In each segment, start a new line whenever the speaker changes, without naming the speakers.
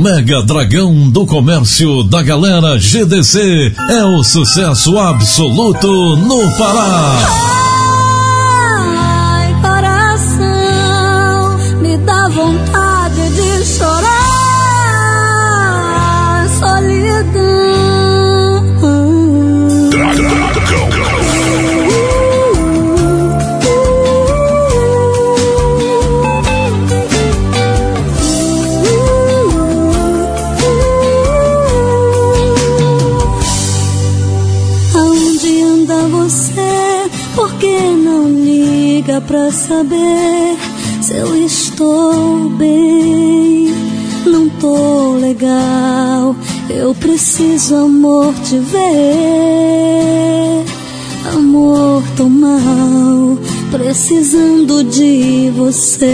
Mega Dragão do Comércio da Galera GDC é o sucesso absoluto no Pará.
Pra saber se eu estou bem. Não tô legal, eu preciso, amor, te ver. Amor, tô mal, precisando de você.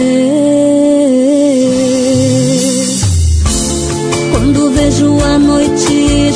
Quando vejo a noite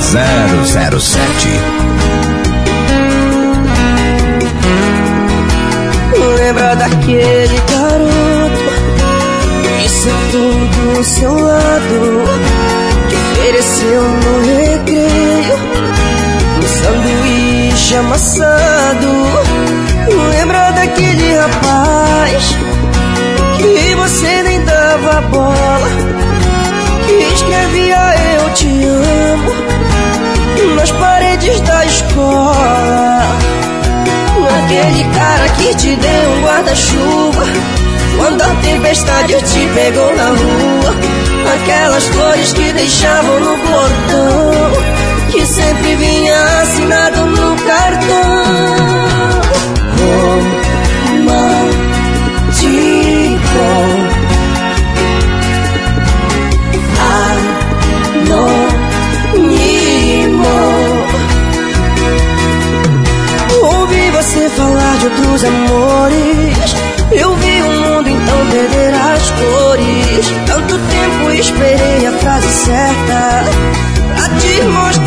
007. Lembra daquele garoto que
sentou do seu lado, que ofereceu no recreio um sanduíche amassado? Lembra daquele rapaz que você nem dava bola? Nas paredes da escola. Aquele cara que te deu um guarda-chuva quando a tempestade te pegou na rua. Aquelas flores que deixavam no portão que sempre vinha assinado no cartão. Outros amores. Eu vi o mundo então perder as cores. Tanto tempo esperei a frase certa pra te mostrar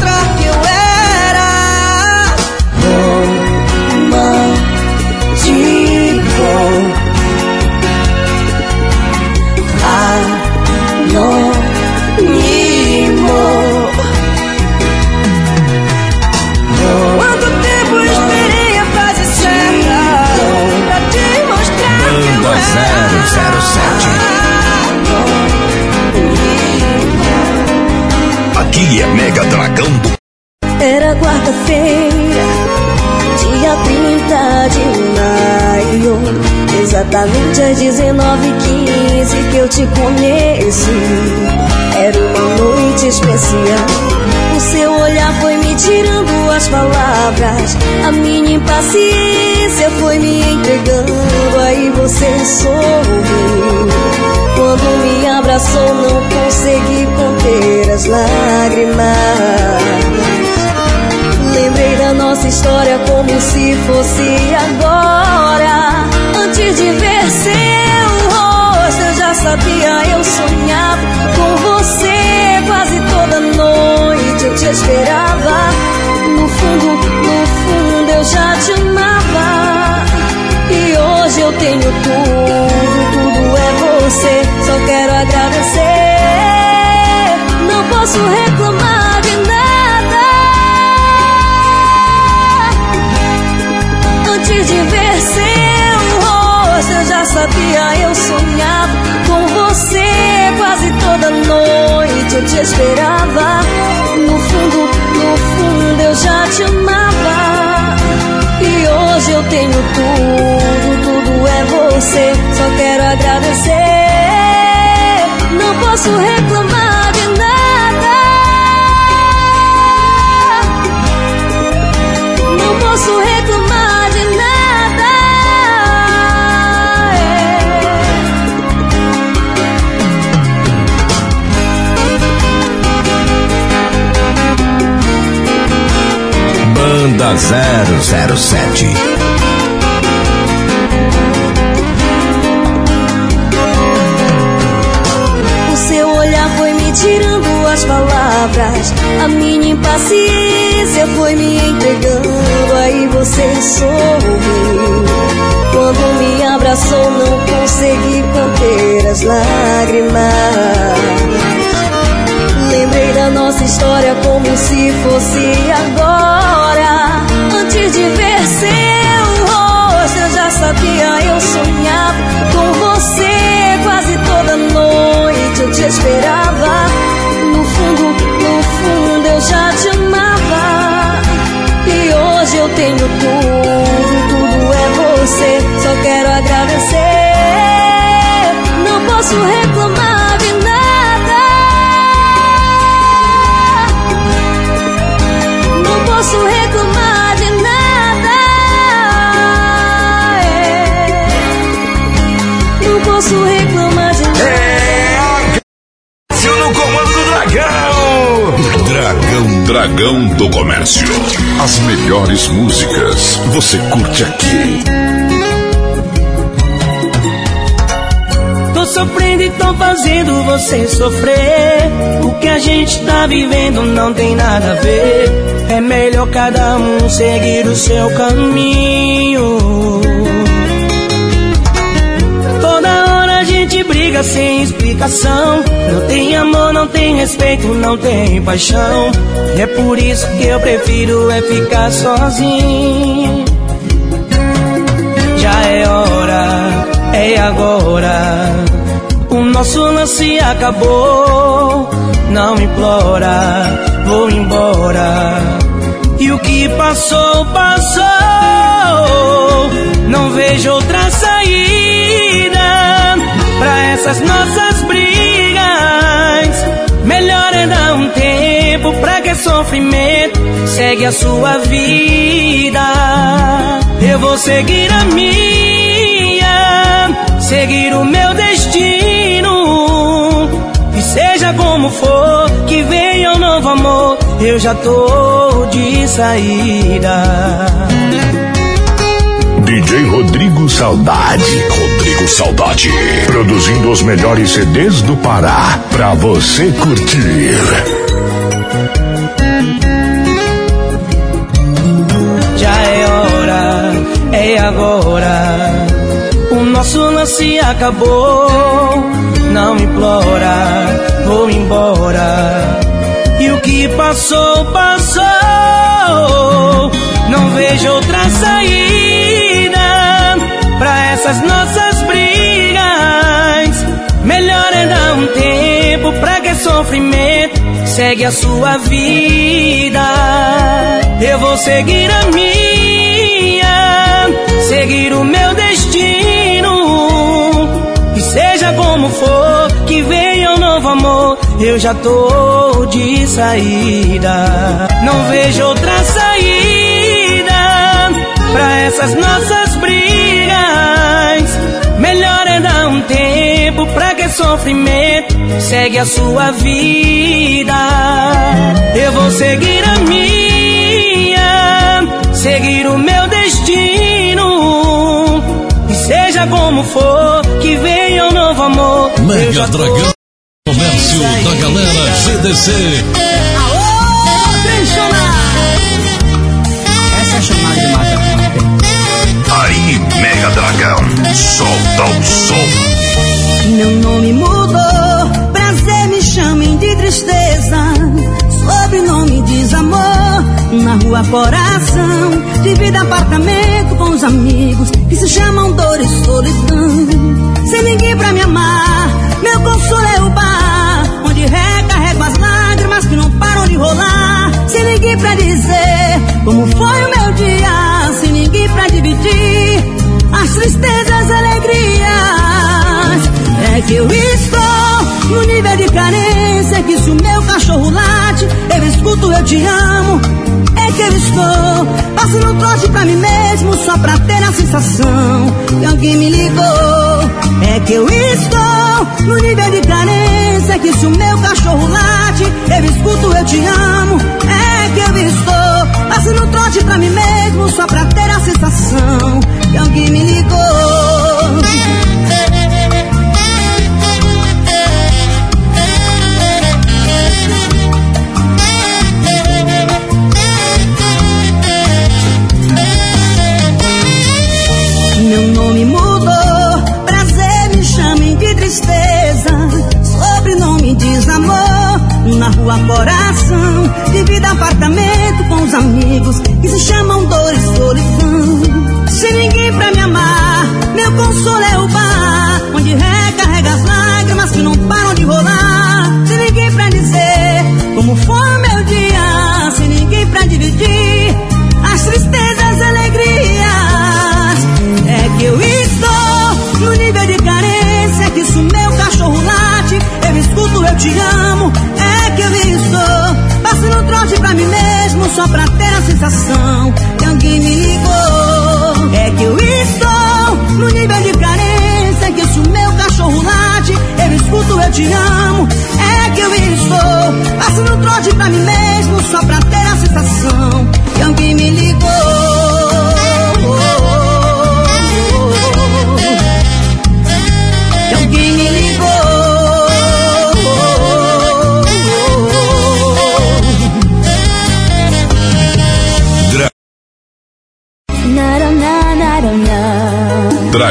É Mega Dragão do
Era quarta-feira, dia 30 de maio. Exatamente às 19h15 que eu te conheci. Era uma noite especial. O seu olhar foi me tirando as palavras. A minha impaciência foi me entregando. Aí você sorriu. Quando me abraçou, não consegui conter lágrimas. Lembrei da nossa história como se fosse agora. Antes de ver seu rosto, eu já sabia, eu sonhava com você quase toda noite. Eu te esperava. Esperava. No fundo, no fundo, eu já te amava. E hoje eu tenho tudo, tudo é você. Só quero agradecer. Não posso
Banda 007.
O seu olhar foi me tirando as palavras. A minha impaciência foi me entregando. Aí você sorriu. Quando me abraçou, não consegui conter as lágrimas. Lembrei da nossa história como se fosse agora. Sabia, eu sonhava com você quase toda noite. Eu te esperava. No fundo, no fundo, eu já te amava. E hoje eu tenho tudo, tudo é você. Só quero agradecer. Não posso reclamar
Do comércio. As melhores músicas você curte aqui.
Tô sofrendo e tô fazendo você sofrer. O que a gente tá vivendo não tem nada a ver. É melhor cada um seguir o seu caminho. Briga sem explicação.
Não tem amor, não tem respeito, não tem paixão. E é por isso que eu prefiro é ficar sozinho. Já é hora, é agora. O nosso lance acabou. Não implora, vou embora. E o que passou, passou. Não vejo outra saída essas nossas brigas. Melhor é dar um tempo pra que sofrimento segue a sua vida. Eu vou seguir a minha, seguir o meu destino. E seja como for, que venha um novo amor, eu já tô de saída.
DJ Rodrigo Saudade. Rodrigo Saudade. Produzindo os melhores CDs do Pará. Pra você curtir.
Já é hora, é agora. O nosso lance acabou. Não implora, vou embora. E o que passou, passou. Não vejo outra saída essas nossas brigas. Melhor é dar um tempo pra que sofrimento segue a sua vida. Eu vou seguir a minha, seguir o meu destino. E seja como for, que venha um novo amor, eu já tô de saída. Não vejo outra saída pra essas nossas tempo pra que sofrimento segue a sua vida. Eu vou seguir a minha, seguir o meu destino. E seja como for, que venha um novo amor.
Mega Dragão. Comércio da galera GDC.
Aô,
Essa é a chamada de mata.
Aí, Mega Dragão. Solta o som.
Meu nome mudou, prazer me chamem de tristeza. Sobrenome diz amor, na rua coração. Divido apartamento com os amigos que se chamam dor e solidão. Sem ninguém pra me amar, meu consolo é o bar, onde recarrego as lágrimas que não param de rolar. Sem ninguém pra dizer como foi o meu dia, sem ninguém pra dividir as tristezas, alegrias. É que eu estou no nível de carência que se o meu cachorro late, eu escuto, eu te amo. É que eu estou passando trote pra mim mesmo só pra ter a sensação que alguém me ligou. É que eu estou no nível de carência que se o meu cachorro late, eu escuto, eu te amo. É que eu estou passando trote pra mim mesmo só pra ter a sensação que alguém me ligou. Meu nome mudou, prazer me chamem de tristeza. Sobrenome diz amor, na rua coração. Divido apartamento com os amigos que se chamam dor e solidão. Sem ninguém pra me amar, meu consolo é o bar,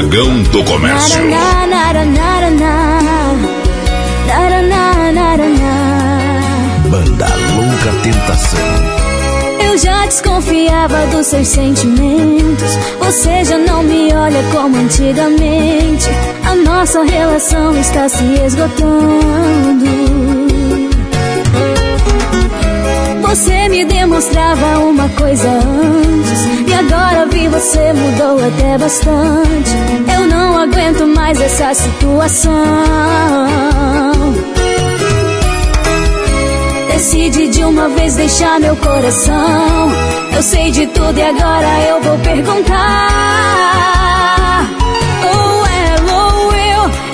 Dragão do Comércio.
Banda Louca Tentação.
Eu já desconfiava dos seus sentimentos. Você já não me olha como antigamente. A nossa relação está se esgotando. Você me demonstrava uma coisa antes. E agora vi você mudou até bastante. Eu não aguento mais essa situação. Decide de uma vez deixar meu coração. Eu sei de tudo e agora eu vou perguntar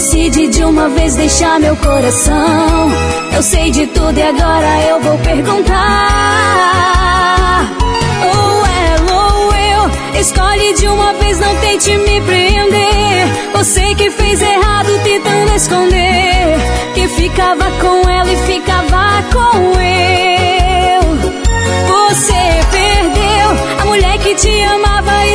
Decide de uma vez deixar meu coração. Eu sei de tudo e agora eu vou perguntar. Ou ela ou eu. Escolhe de uma vez, não tente me prender. Você que fez errado tentando esconder. Que ficava com ela e ficava com eu. Você perdeu a mulher que te amava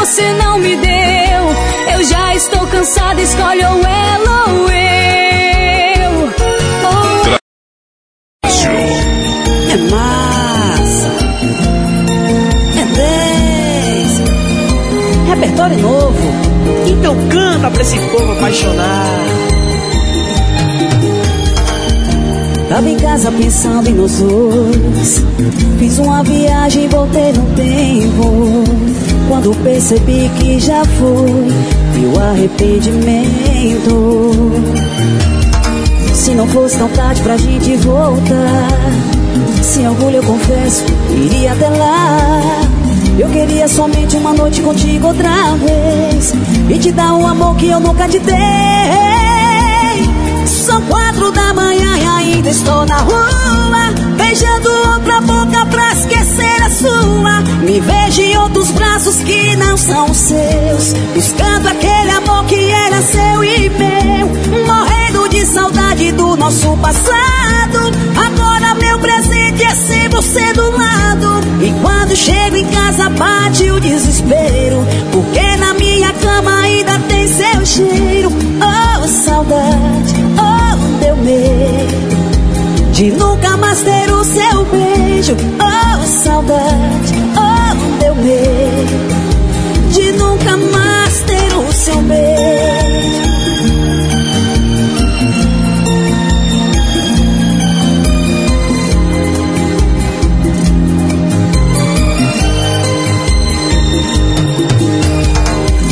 você não me deu. Eu já estou cansada, escolhe ou ela ou eu. Ou
É massa. É 10. Repertório novo. Então canta pra esse povo apaixonar. Tava em casa pensando em nós dois. Fiz uma viagem e voltei no tempo. Quando percebi que já foi, o arrependimento. Se não fosse tão tarde pra gente voltar. Sem orgulho eu confesso, iria até lá. Eu queria somente uma noite contigo outra vez. E te dar um amor que eu nunca te dei. São quatro da manhã e ainda estou na rua Beijando outra boca pra esquecer a sua. Me vejo em outros braços que não são seus Buscando aquele amor que era seu e meu. Morrendo de saudade do nosso passado Agora meu presente é ser você do lado. E quando chego em casa bate o desespero Porque na minha cama ainda tem seu cheiro. Oh, saudade, medo De nunca mais ter o seu beijo. Oh, saudade, oh, deu medo De nunca mais ter o seu beijo.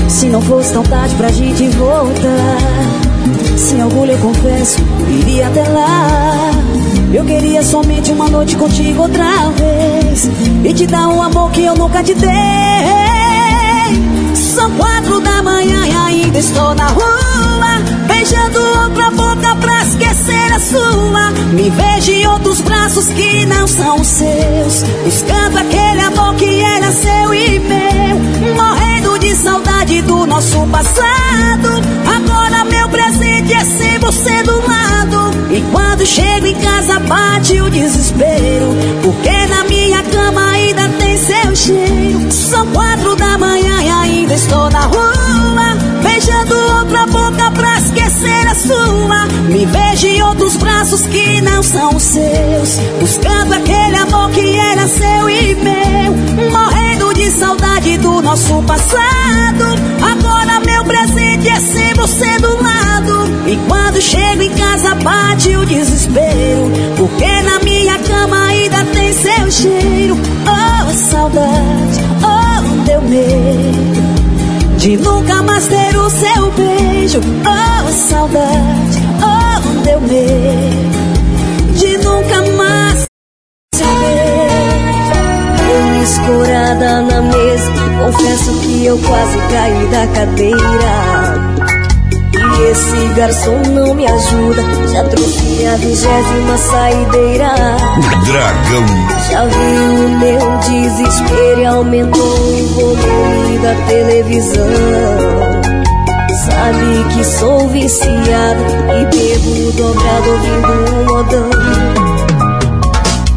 Se não fosse tão tarde pra gente voltar Sem orgulho eu confesso, iria até lá. Eu queria somente uma noite contigo outra vez E te dar um amor que eu nunca te dei. São quatro da manhã e ainda estou na rua Beijando outra boca pra esquecer a sua. Me vejo em outros braços que não são seus Buscando aquele amor que era seu e meu. Morrendo
saudade do nosso passado. Agora meu presente é ser você do lado. E quando chego em casa bate o desespero. Porque na minha cama ainda tem seu cheiro. São quatro da manhã e ainda estou na rua. Beijando outra boca pra esquecer a sua. Me vejo em outros braços que não são seus. Buscando aquele amor que era seu e meu. Morrendo de saudade do nosso passado. Agora meu presente é ser você do lado. E quando chego em casa bate o desespero. Porque na minha cama ainda tem seu cheiro. Oh, saudade, oh, deu medo. De nunca mais ter o seu beijo Oh, saudade Oh, deu medo Confesso que eu quase caí da cadeira e esse garçom não me ajuda. Já trouxe a vigésima saideira.
Dragão.
Já viu o meu desespero e aumentou o volume da televisão. Sabe que sou viciado e bebo dobrado ouvindo um modão.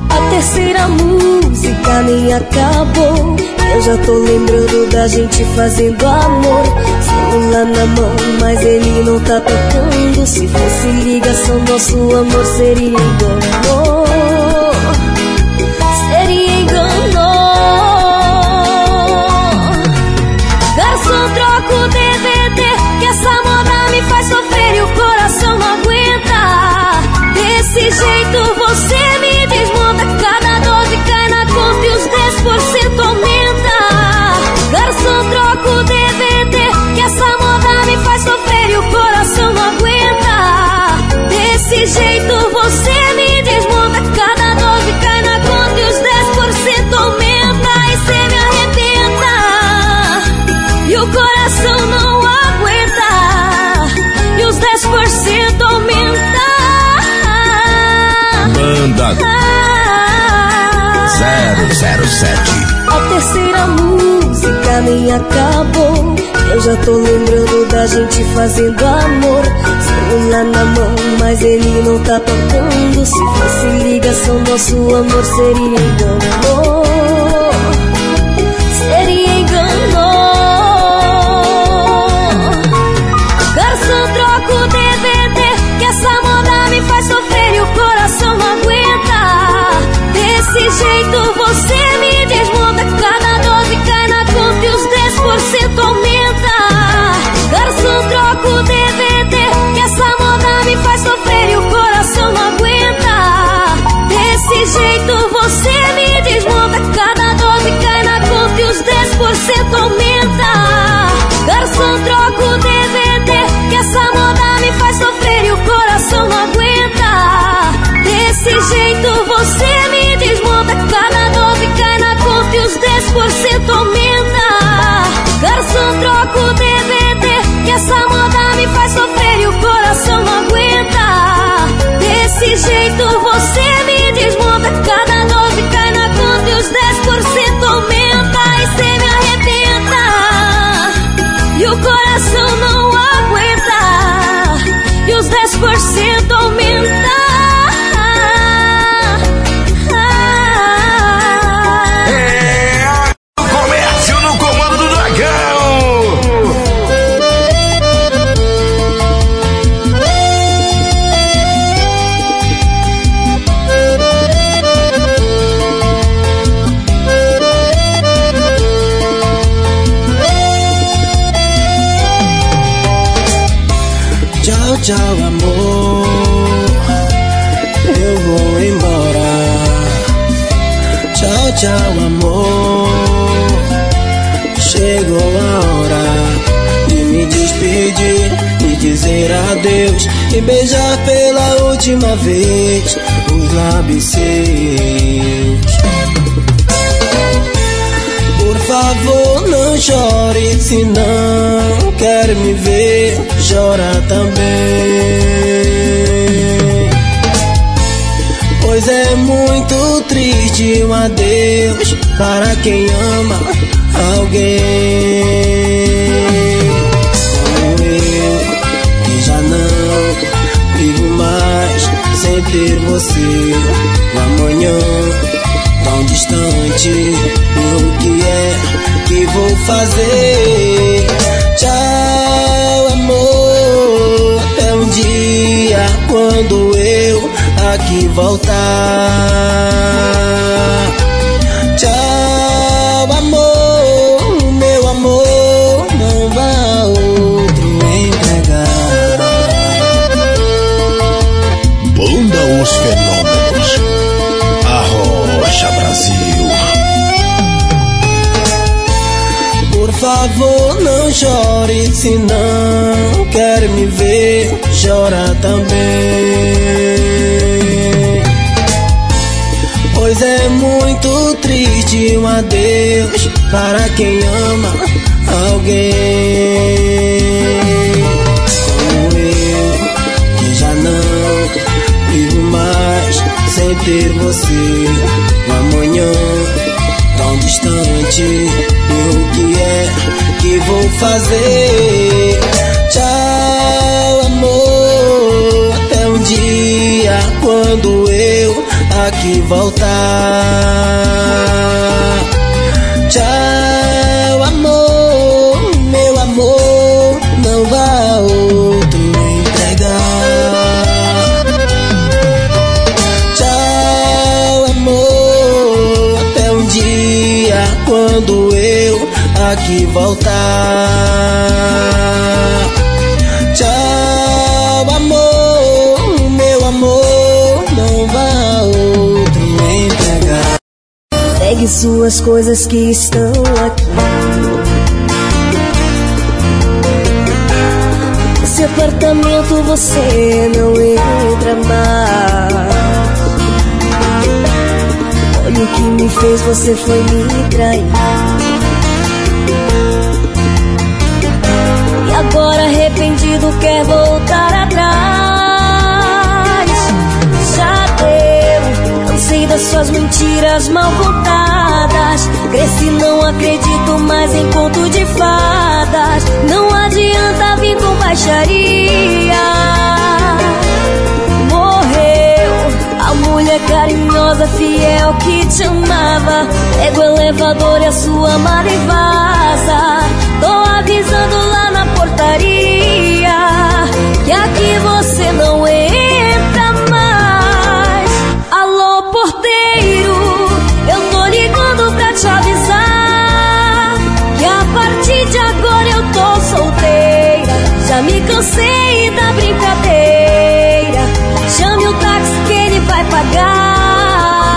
A terceira música nem acabou. Eu já tô lembrando da gente fazendo amor. Celular na mão, mas ele não tá tocando. Se fosse ligação, nosso amor seria engano. Seria engano. Garçom, troca o DVD. Que essa moda me faz sofrer e o coração não aguenta. Desse jeito você me 10% aumenta. Garçom, troca o DVD. Que essa moda me faz sofrer e o coração não aguenta. Desse jeito você me desmonta. Cada dose cai na conta e os 10% aumenta. E cê me arrebenta. E o coração não aguenta. E os 10% aumenta.
Banda
Ah.
007.
A terceira música nem acabou. Eu já tô lembrando da gente fazendo amor. Celular na mão, mas ele não tá tocando. Se fosse ligação, nosso amor seria engano. Jeito você me desmonta. Cada os 10%
última vez os lábios seus. Por favor, não chore, se não quer me ver, chora também. Pois é muito triste um adeus para quem ama alguém. Você. O amanhã tão distante, o que é que vou fazer? Tchau, amor, até um dia quando eu aqui voltar. Favor, não chore, se não quer me ver, chora também. Pois é muito triste um adeus para quem ama alguém. Como eu, que já não vivo mais sem ter você. O amanhã tão distante, que vou fazer? Tchau, amor, até um dia quando eu aqui voltar. Tchau, aqui voltar. Tchau, amor, meu amor, não vá outro entregar.
Pegue suas coisas que estão aqui. Esse apartamento você não entra mais. Olha o que me fez, você foi me trair. Quer voltar atrás. Já deu, cansei das suas mentiras mal contadas. Cresci, não acredito mais em conto de fadas. Não adianta vir com baixaria. Morreu a mulher carinhosa, fiel que te amava. Pega o elevador e a sua amada e vaza. Tô avisando lá na portaria cansei da brincadeira. Chame o táxi que ele vai pagar.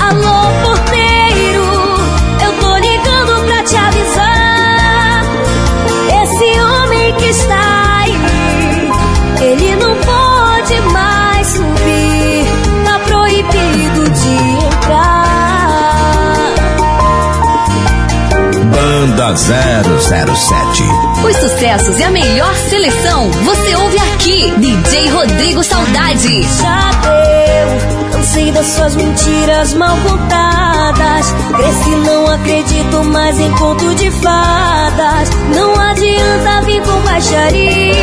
Alô, porteiro, eu tô ligando pra te avisar. Esse homem que está aí, ele não pode mais subir. Tá proibido de entrar.
Banda 007.
Os sucessos e a melhor seleção você ouve aqui. DJ Rodrigo Saudade.
Já deu, cansei das suas mentiras mal contadas. Cresci, não acredito mais em conto de fadas. Não adianta vir com baixaria.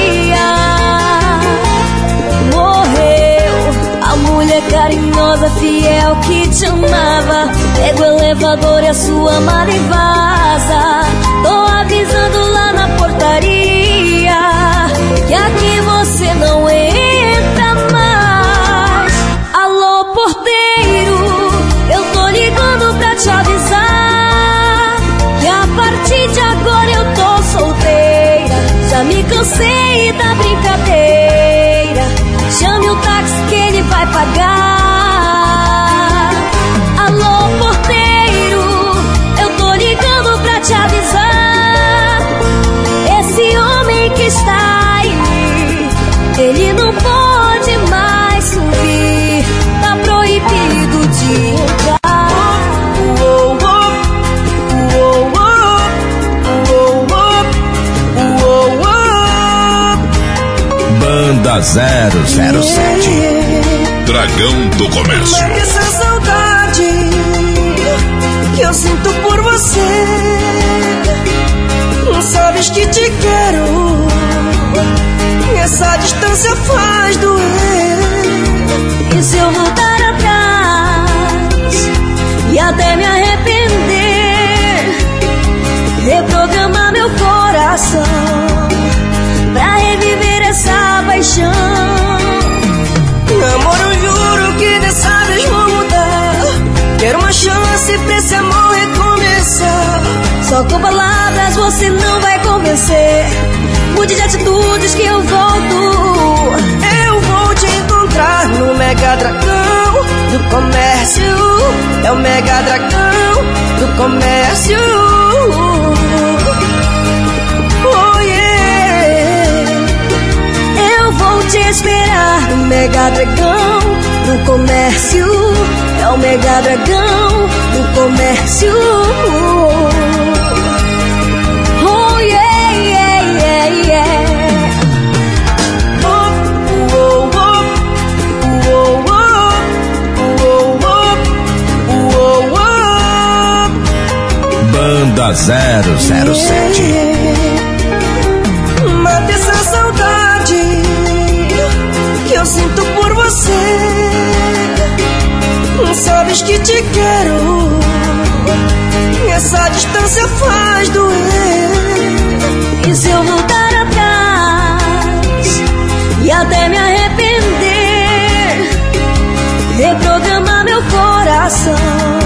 Mulher carinhosa, fiel que te amava. Pega o elevador e a sua amada e vaza. Tô avisando lá na portaria que aqui você não entra mais. Alô, porteiro, eu tô ligando pra te avisar que a partir de agora eu tô solteira. Já me cansei da brincadeira. Chame o táxi vai pagar. Alô, porteiro, eu tô ligando pra te avisar. Esse homem que está aí, ele não pode mais subir. Tá proibido de entrar.
Uou, uou, uou, uou,
Dragão do Comércio.
Mata essa saudade que eu sinto por você. Não sabes que te quero. Essa distância faz doer.
Só com palavras você não vai convencer. Mude de atitudes que eu volto.
Eu vou te encontrar no Mega Dragão do Comércio. É o Mega Dragão do Comércio. Oh yeah.
Eu vou te esperar Mega Dragão do Comércio. É o Mega Dragão do Comércio. Oh yeah, yeah, yeah, yeah.
Oh, oh, oh, oh, oh, eu sinto por você. Não sabes que te quero. Essa distância faz doer.
E se eu voltar atrás e até me arrepender, reprogramar meu coração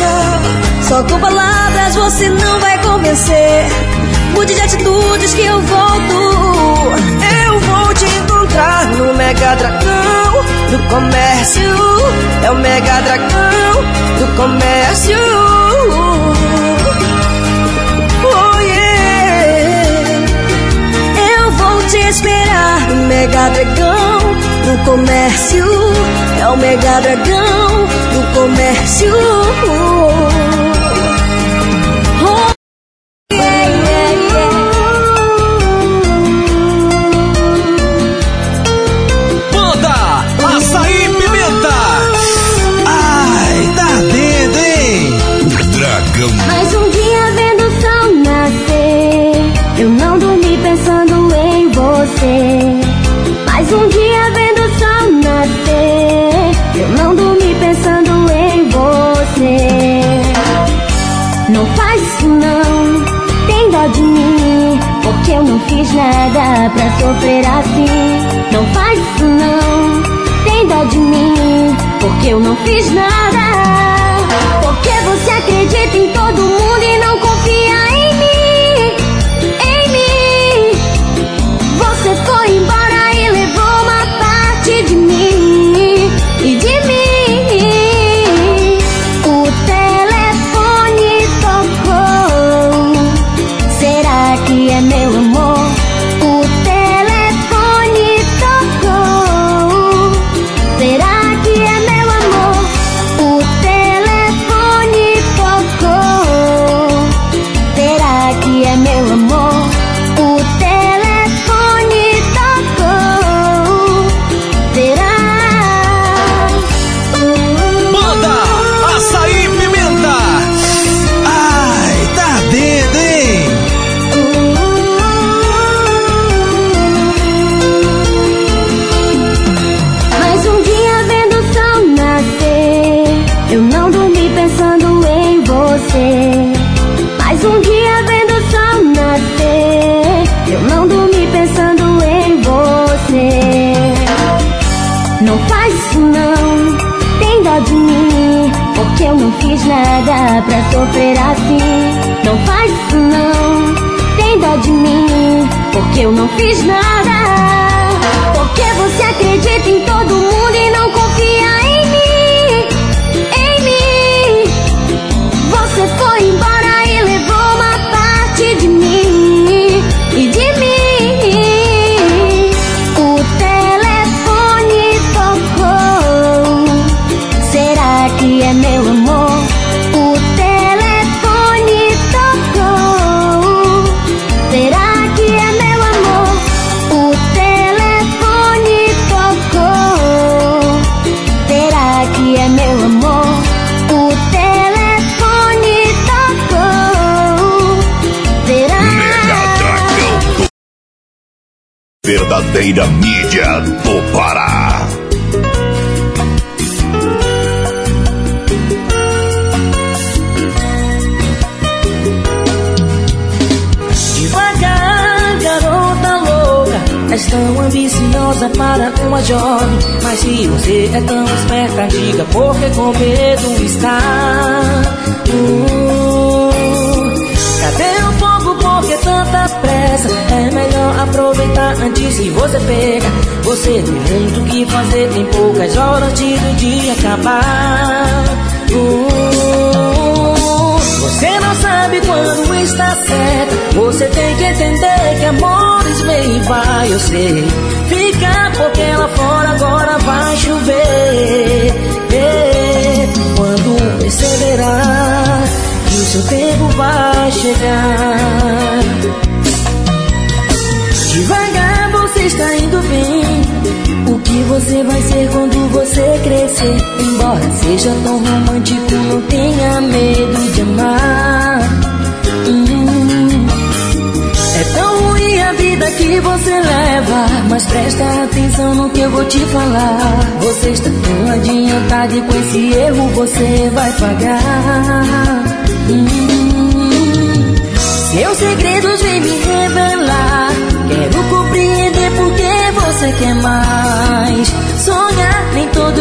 recomeçar.
Só com palavras você não vai convencer. Mude de atitudes que eu volto.
Eu vou te encontrar no Mega Dragão do Comércio. É o Mega Dragão do Comércio. Oh yeah.
Eu vou te esperar no Mega Dragão do Comércio. É o Mega Dragão do Comércio.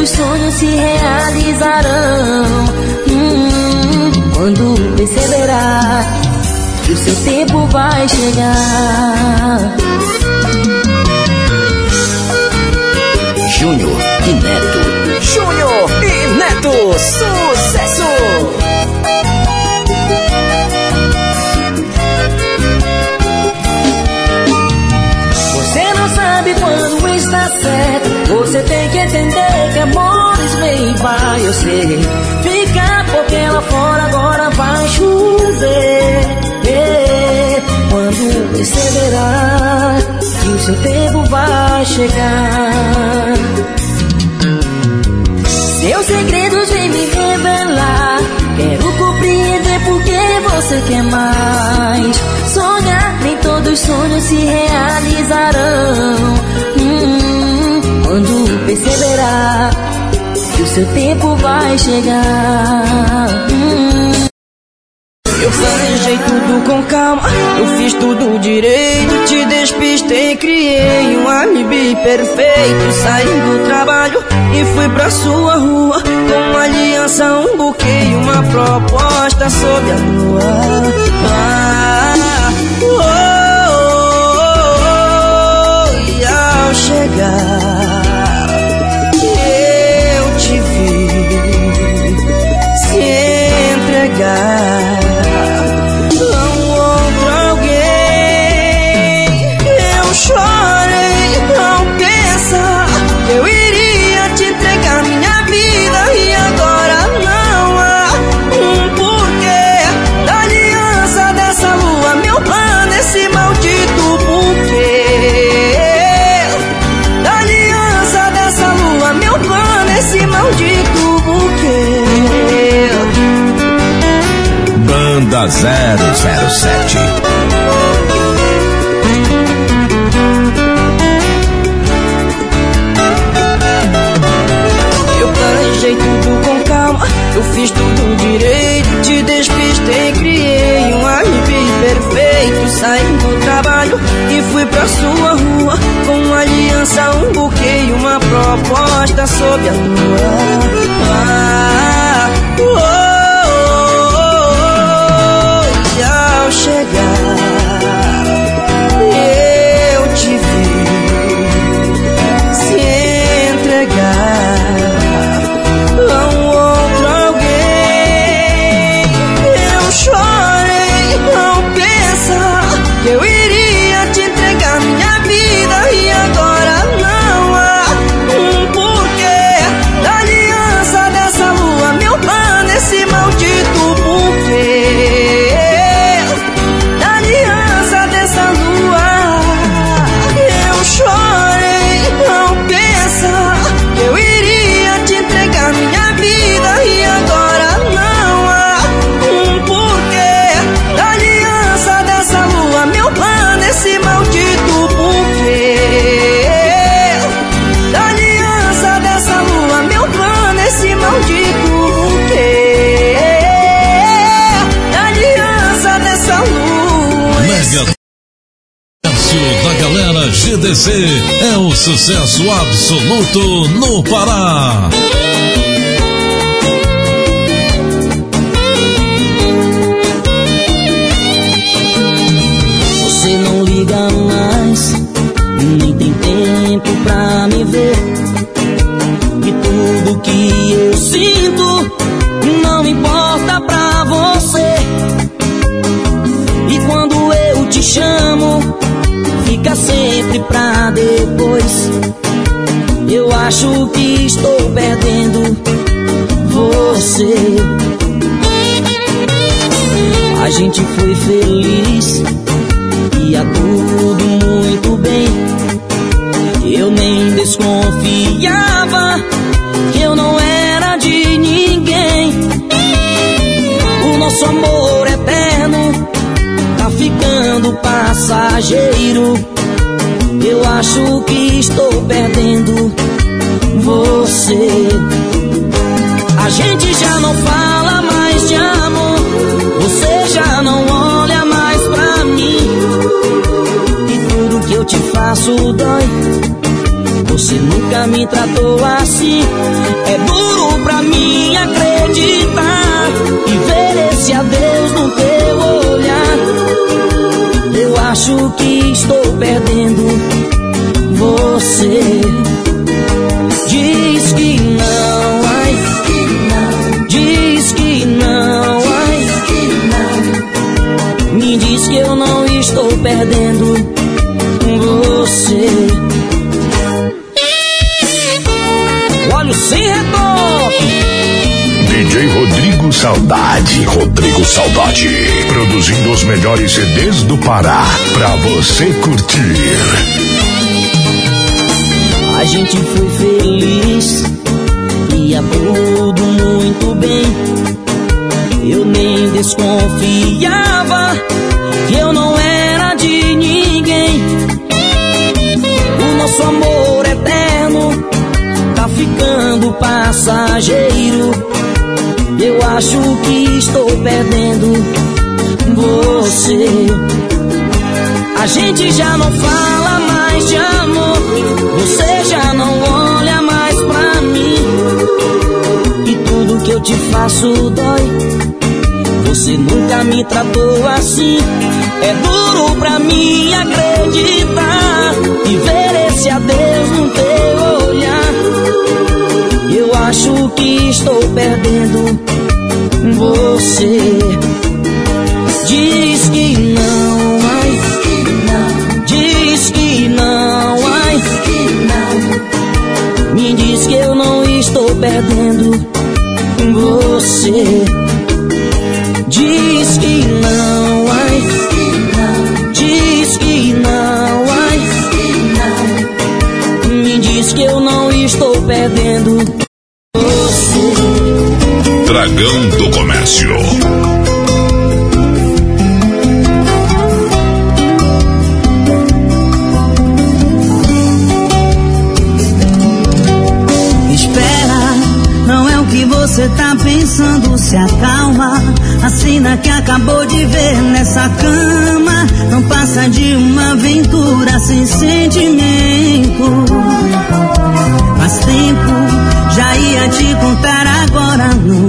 Sonhos se realizarão. Hum, quando perceberá que o seu tempo vai chegar.
Júnior e Neto.
Júnior e Neto, sucesso!
Sei. Fica porque lá fora agora vai chover. Eh, Quando perceberá que o seu tempo vai chegar. Seus segredos vem me revelar. Quero compreender por que você quer mais. Sonhar, nem todos os sonhos se realizarão. Hum, quando perceberá que o seu tempo vai chegar. Hum.
Eu planejei tudo com calma, eu fiz tudo direito, te despistei, criei um alibi perfeito. Saí do trabalho e fui pra sua rua, com uma aliança, um buquê e uma proposta sob a lua. Ah, oh, oh, oh, e ao chegar, entregar
007.
Eu planejei tudo com calma, eu fiz tudo direito, te despistei, criei um alibi perfeito. Saí do trabalho e fui pra sua rua, com uma aliança, um buquê e uma proposta sob a lua.
É o sucesso absoluto no Pará.
Gente foi feliz, ia tudo muito bem. Eu nem desconfiava que eu não era de ninguém. O nosso amor eterno tá ficando passageiro. Eu acho que estou perdendo você. A gente já não fala te faço dói. Você nunca me tratou assim. É duro pra mim acreditar e ver esse adeus no teu olhar. Eu acho que estou perdendo você.
Saudade. Rodrigo Saudade. Produzindo os melhores CDs do Pará. Pra você curtir.
A gente foi feliz, ia tudo muito bem. Eu nem desconfiava que eu não era de ninguém. O nosso amor eterno tá ficando passageiro. Eu acho que estou perdendo você. A gente já não fala mais de amor. Você já não olha mais pra mim. E tudo que eu te faço dói. Você nunca me tratou assim. É duro pra mim acreditar e ver esse adeus no teu olhar. Eu acho que estou perdendo você. Diz que não, ai. Diz que não, ai. Me diz que eu não estou perdendo você. Diz que não, ai. Diz que não, ai. Me diz que eu não estou perdendo.
Dragão do Comércio.
Espera, não é o que você tá pensando, se acalma. A cena que acabou de ver nessa cama não passa de uma aventura sem sentimento. Faz tempo, já ia te contar agora, não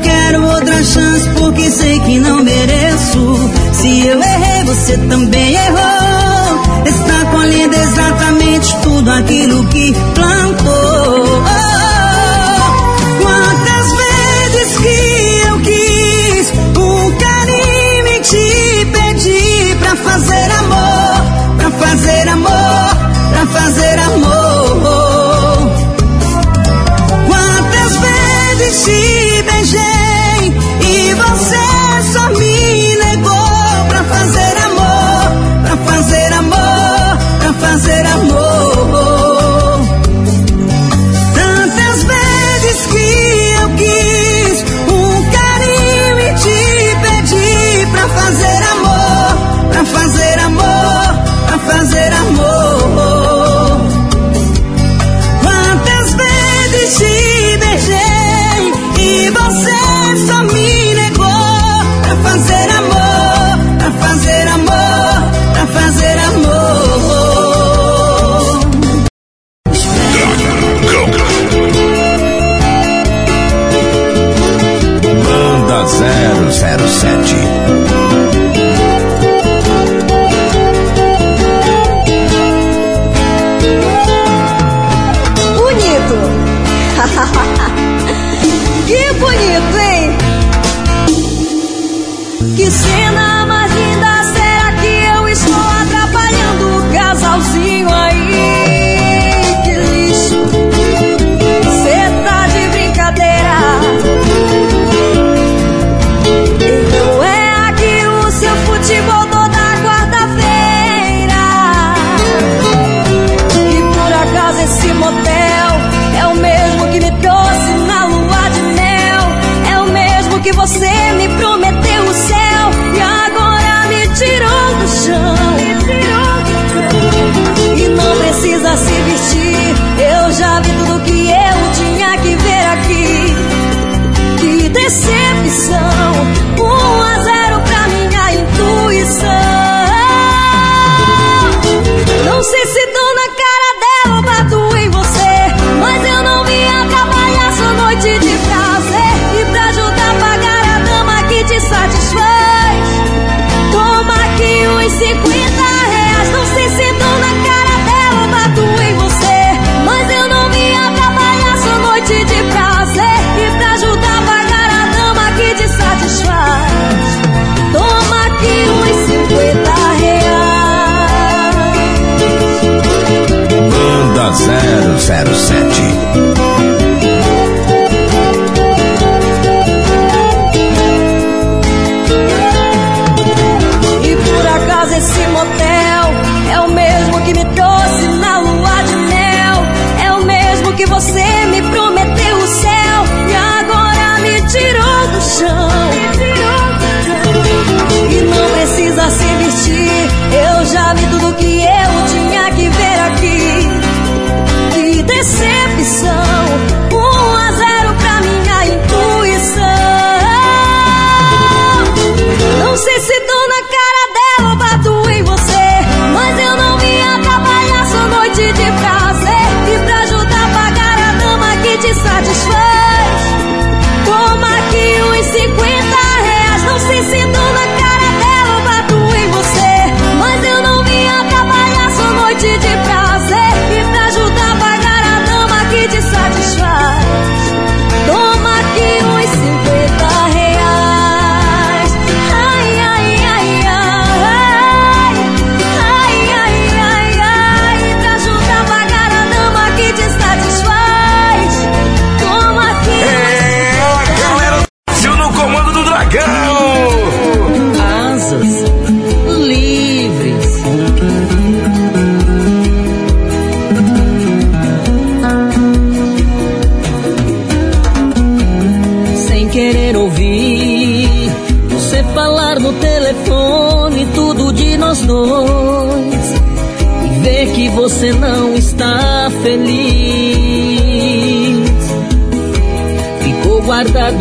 quero outra chance porque sei que não mereço. Se eu errei, você também errou. Está colhendo exatamente tudo aquilo que
planejou.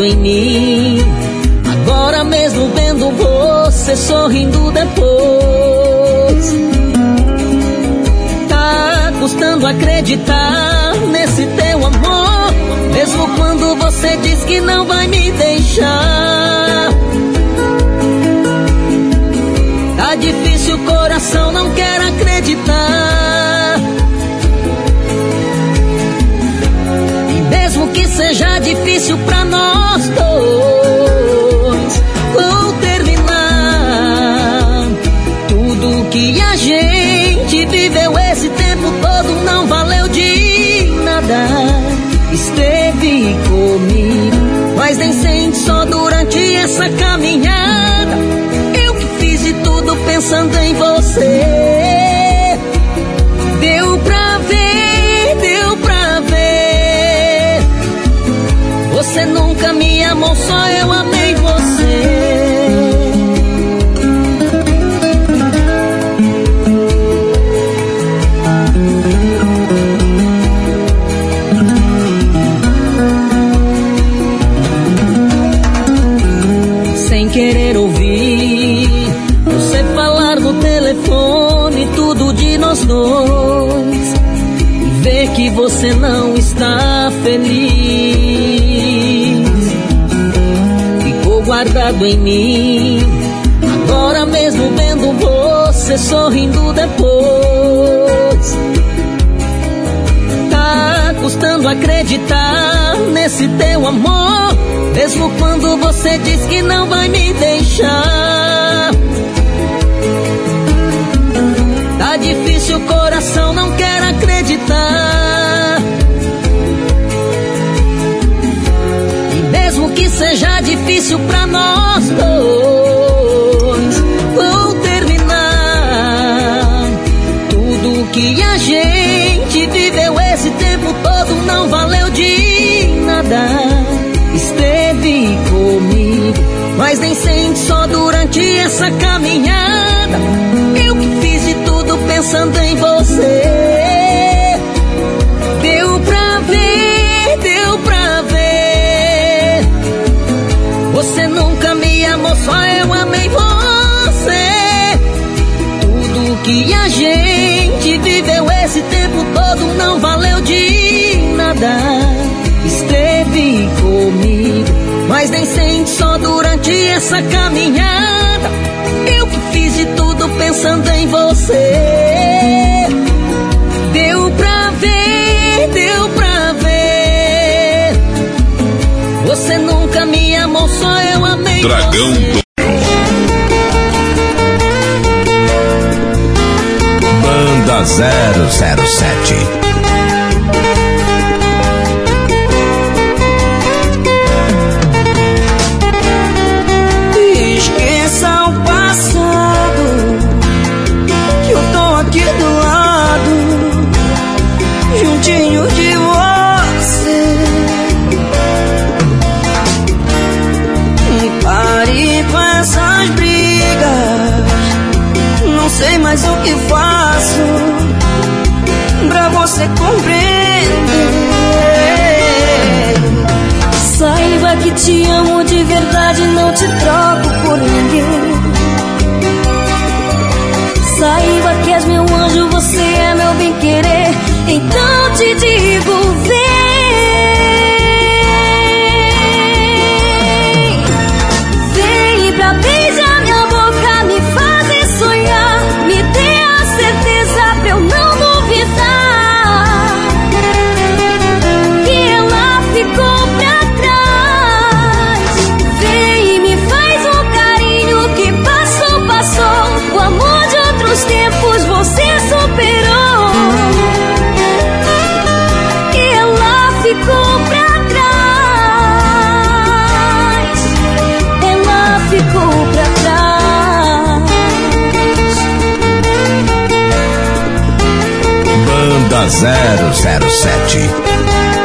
Em
mim. Agora mesmo vendo você sorrindo depois. Tá custando acreditar nesse teu amor. Mesmo quando você diz que não vai me deixar. Tá difícil, o coração não quer acreditar. Seja difícil pra nós dois, vou terminar. Tudo que a gente viveu esse tempo todo não valeu de nada. Esteve comigo, mas nem sente só durante essa caminhada pensando em você. Amou, só eu em mim, agora mesmo vendo você sorrindo depois. Tá custando acreditar nesse teu amor, mesmo quando você diz que não vai me deixar. Seja difícil pra nós dois, vou terminar. Tudo que a gente viveu esse tempo todo não valeu de nada. Esteve comigo, mas nem sente só durante essa caminhada. Eu que fiz de tudo pensando em você. Que a gente viveu esse tempo todo não valeu de nada. Esteve comigo, mas nem sente só durante essa caminhada. Eu que fiz de tudo pensando em você. Deu pra ver, deu pra ver. Você nunca me amou, só eu amei.
Dragão
você.
007
não te troco por ninguém.
007.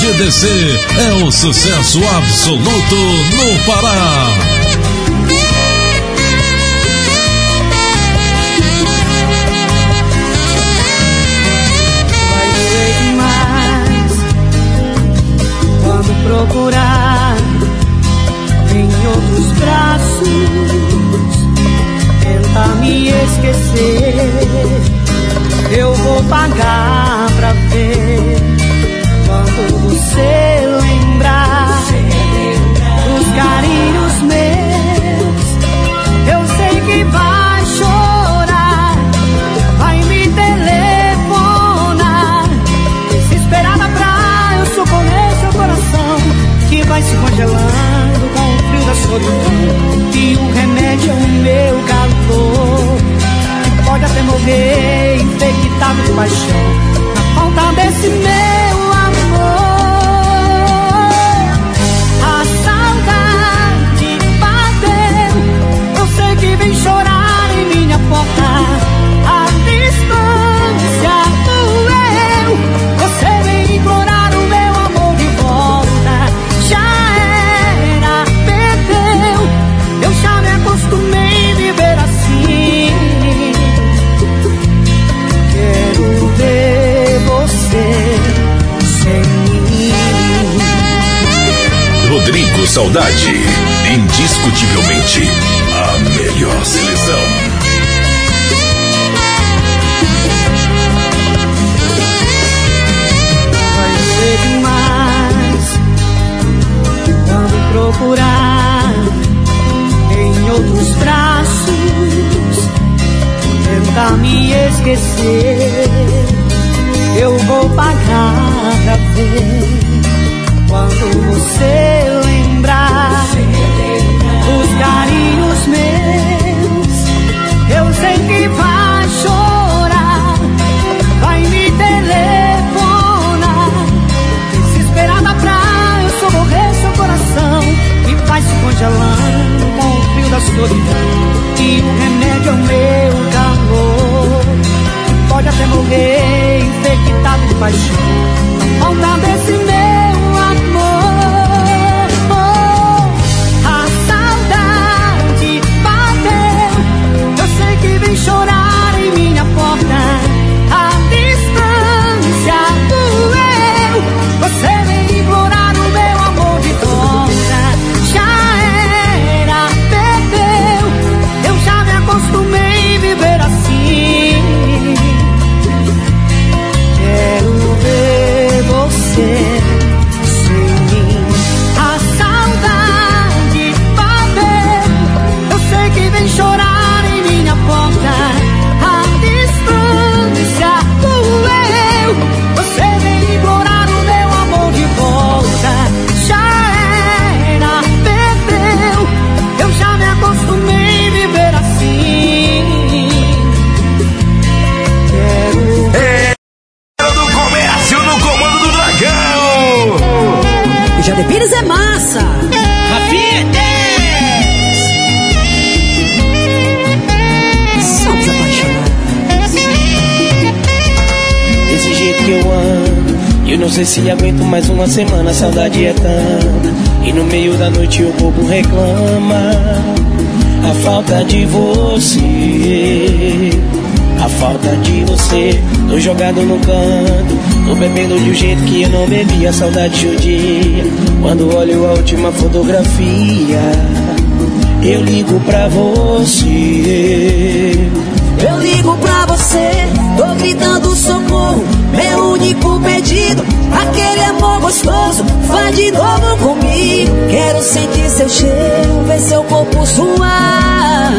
GDC é o sucesso absoluto no Pará.
Mais quando procurar em outros braços, tentar me esquecer. Eu vou pagar pra ver quando você lembrar dos carinhos meus. Eu sei que vai chorar, vai me telefonar, desesperada pra eu socorrer seu coração que vai se congelando com o frio da solidão. E o remédio é o meu calor,
semana, a saudade é tanta. E no meio da noite o corpo reclama a falta de você. A falta de você, tô jogado no canto, tô bebendo de um jeito que eu não bebia, saudade judia. Quando olho a última fotografia, eu ligo pra você.
Eu ligo pra você, tô gritando socorro. Meu único pedido, aquele amor gostoso. Vai de novo comigo. Quero sentir seu cheiro, ver seu corpo suar.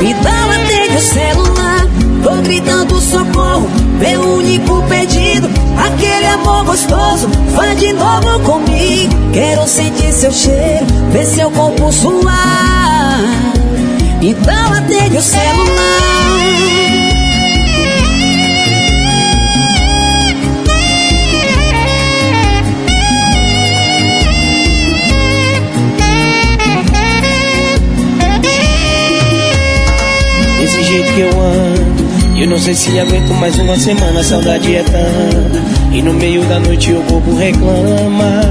Então atende o celular, tô gritando socorro. Meu único pedido, aquele amor gostoso. Vai de novo comigo. Quero sentir seu cheiro, ver seu corpo suar. Então atende o celular.
Jeito que eu ando, eu não sei se aguento mais uma semana, a saudade é tanta. E no meio da noite o bobo reclama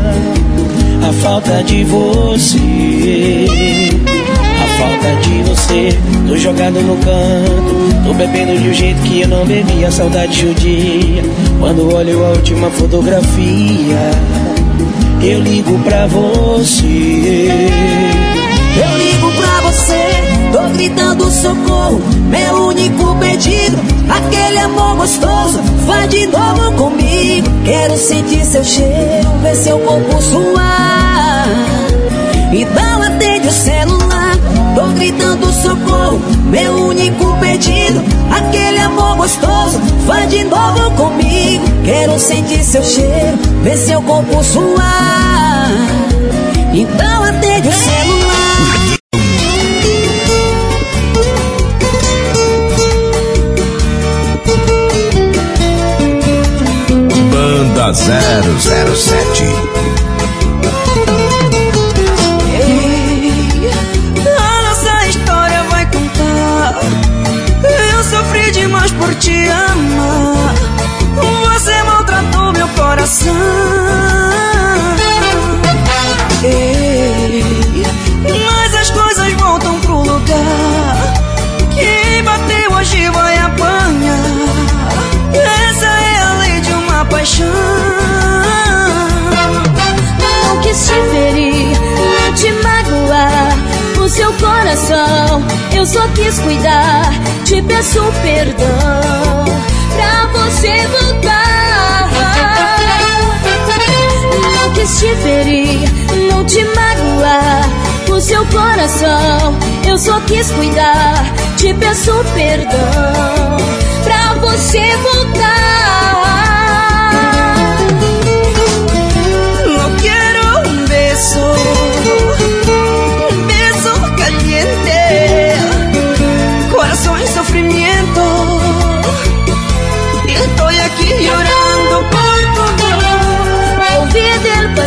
a falta de você. A falta de você. Tô jogado no canto, tô bebendo de um jeito que eu não bebia. Saudade judia. Quando olho a última fotografia, eu ligo pra você.
Eu ligo pra você Tô gritando socorro, meu único pedido. Aquele amor gostoso, vai de novo comigo. Quero sentir seu cheiro, ver seu corpo suar. Então atende o celular. Tô gritando socorro, meu único pedido. Aquele amor gostoso, vai de novo comigo. Quero sentir seu cheiro, ver seu corpo suar. Então atende o celular.
Da 007.
a nossa história vai contar. Eu sofri demais por te amar. Você maltratou meu coração. Paixão.
Não quis te ferir, não te magoar. O seu coração eu só quis cuidar. Te peço perdão pra você voltar. Não quis te ferir, não te magoar. O seu coração eu só quis cuidar. Te peço perdão pra você voltar.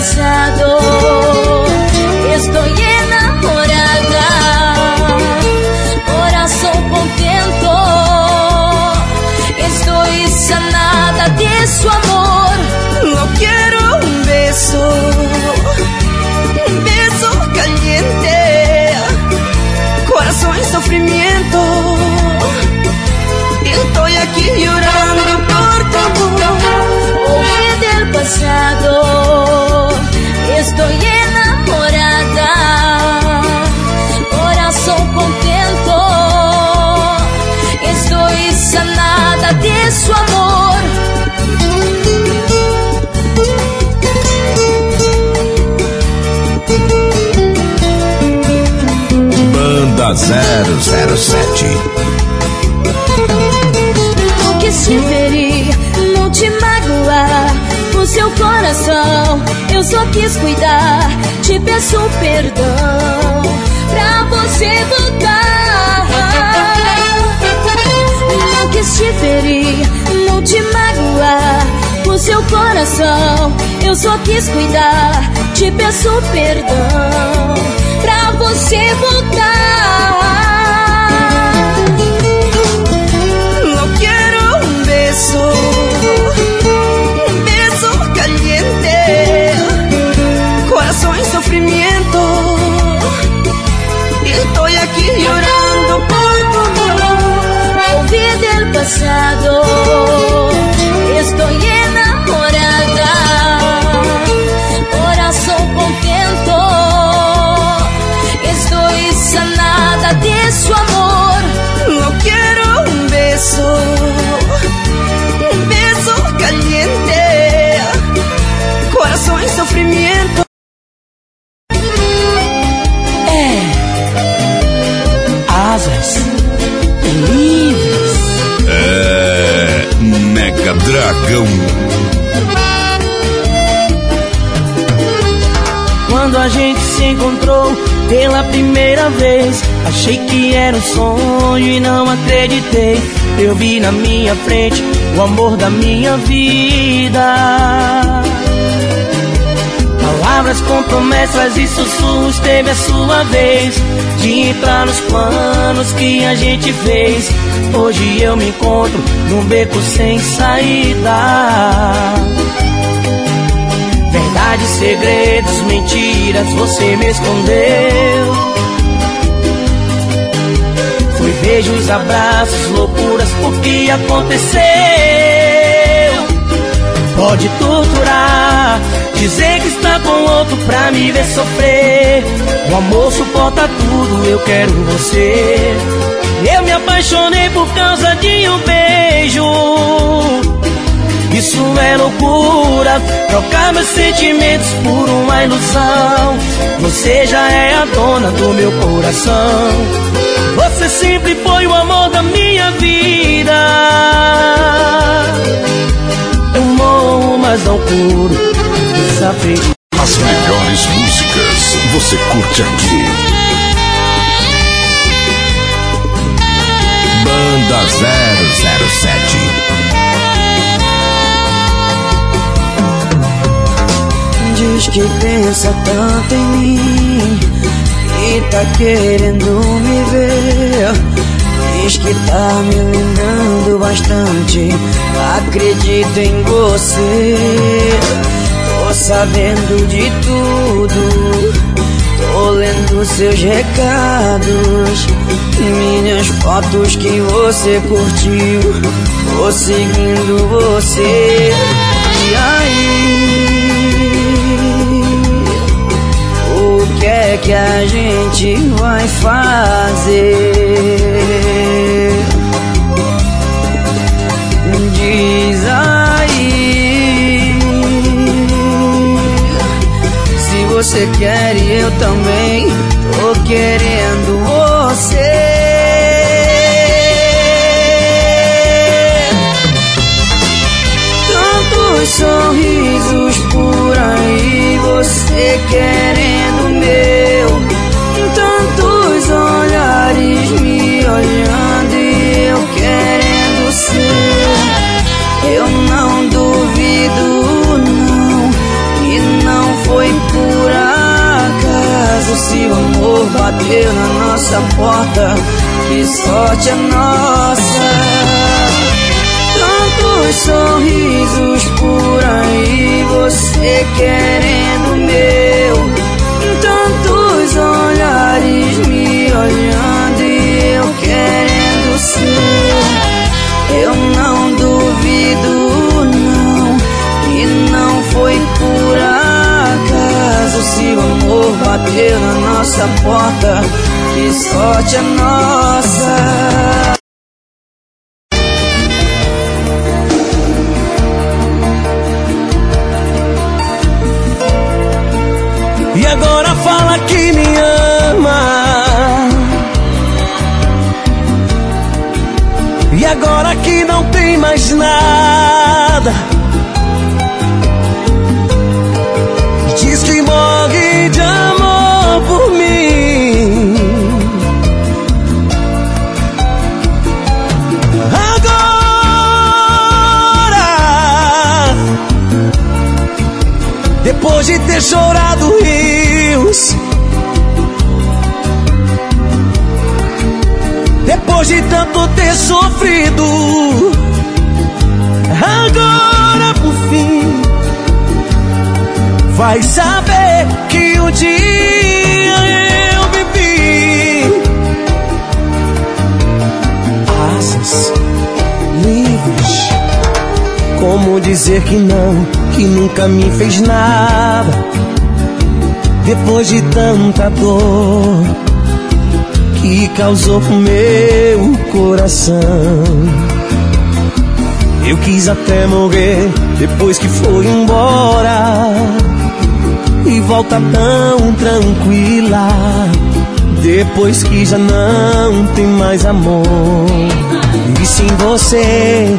Pasado, estoy enamorada. Corazón contento, estoy sanada de su amor.
No quiero un beso, un beso caliente, corazón en sufrimiento. Estoy aquí llorando
Estoy enamorada, corazón contento. Estoy sanada de su amor.
Banda 007
coração. Eu só quis cuidar, te peço perdão pra você voltar. Não quis te ferir, não te magoar. O seu coração, eu só quis cuidar, te peço perdão pra você voltar. Pasado. Estoy enamorada.
Pela primeira vez, achei que era um sonho e não acreditei. Eu vi na minha frente o amor da minha vida.
loucuras com promessas e sussurros teve a sua vez de entrar nos planos que a gente fez. Hoje eu me encontro num beco sem saída. Verdades, segredos, mentiras, você me escondeu. Foi beijos, abraços, loucuras, o que aconteceu? Pode torturar, dizer que está com outro pra me ver sofrer. O amor suporta tudo, eu quero você. Eu me apaixonei por causa de um beijo. Isso é loucura, trocar meus sentimentos por uma ilusão. Você já é a dona do meu coração. Você sempre foi o amor da minha vida. Eu morro, mas não curo. Desapego.
As melhores músicas você curte aqui.
Banda 007
Diz que pensa tanto em mim E tá querendo me ver. Diz que tá me lembrando bastante. Acredito em você. Tô sabendo de tudo. Tô lendo seus recados Minhas fotos que você curtiu. Tô seguindo você. E aí que a gente vai fazer? Diz aí Se você quer e eu também Tô querendo você Tantos sorrisos por aí Você querendo Se o amor bateu na nossa porta Que sorte a nossa. Tantos sorrisos por aí, você querendo nossa porta, que sorte a nossa.
Nunca me fez nada depois de tanta dor que causou meu coração. Eu quis até morrer depois que foi embora e volta tão tranquila depois que já não tem mais amor. E sem você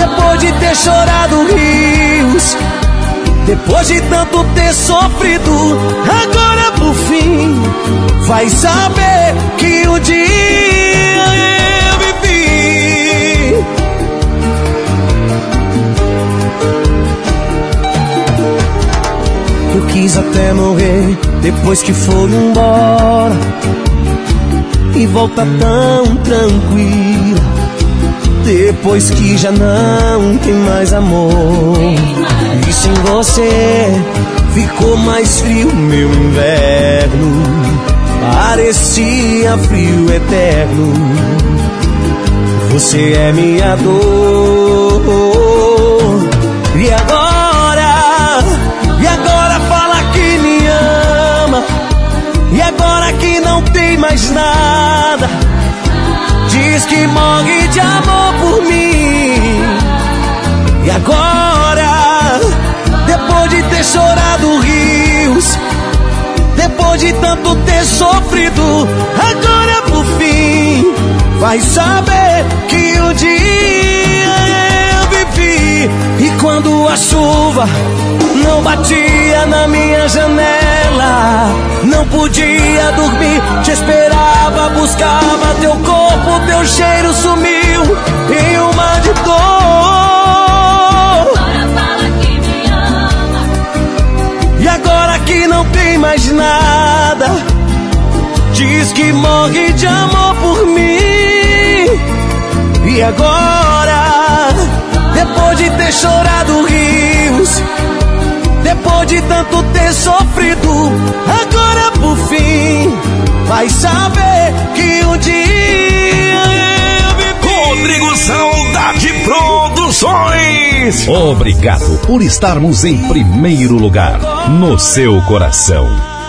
depois de ter chorado rios, depois de tanto ter sofrido, agora por fim, vai saber que o dia eu vivi. Eu quis até morrer depois que foi embora e volta tão tranquila. Depois que já não tem mais amor. E sem você ficou mais frio meu inverno. Parecia frio eterno. Você é minha dor. E agora, e agora fala que me ama. E agora que não tem mais nada Diz que morre de amor por mim. E agora, depois de ter chorado rios, depois de tanto ter sofrido, agora por fim, vai saber que um dia. E quando a chuva não batia na minha janela. Não podia dormir, te esperava, buscava teu corpo, teu cheiro sumiu em uma de dor.
Agora fala que me ama.
E agora que não tem mais nada, diz que morre de amor por mim. E agora, depois de ter chorado rios, depois de tanto ter sofrido, agora por fim vai saber que um dia eu vivi.
Rodrigo Saudade Produções.
Obrigado por estarmos em primeiro lugar no seu coração.